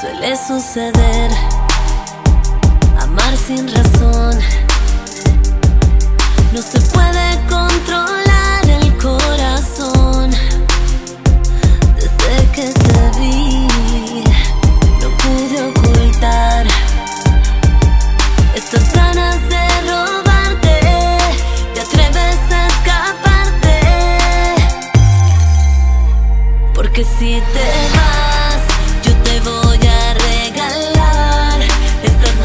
Suele suceder, amar sin razón. No se puede controlar el corazón. Desde que te vi, no pude ocultar estas ganas de robarte. Te atreves a escaparte. Porque si te vas, yo te voy a regalar estas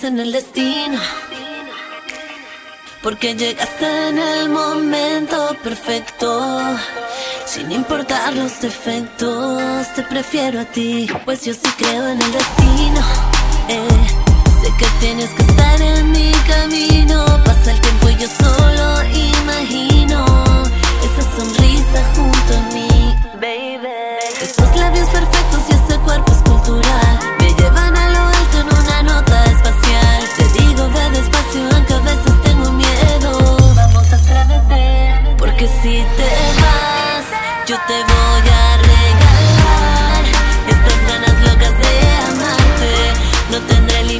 en el destino. Porque llegaste en el momento perfecto. Sin importar los defectos, te prefiero a ti. Pues yo sí creo en el destino. eh. Sé que tienes que estar en mi camino. Pasa el tiempo y yo solo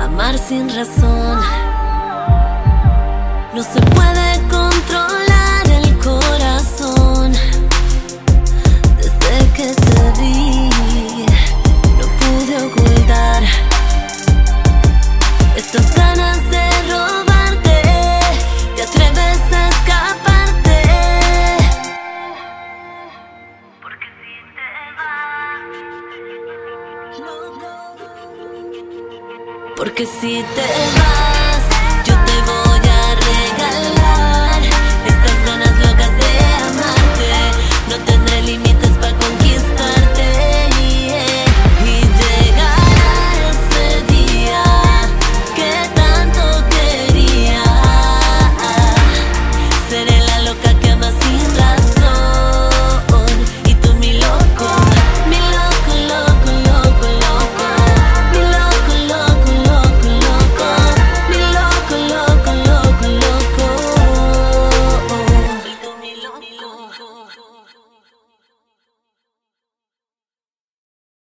amar sin razón. No se puede controlar el corazón. Desde que te vi, no pude ocultar estas ganas de robarte. Te atreves a escaparte. Porque si te vas, porque si te vas, yo te voy a regalar.